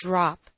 drop.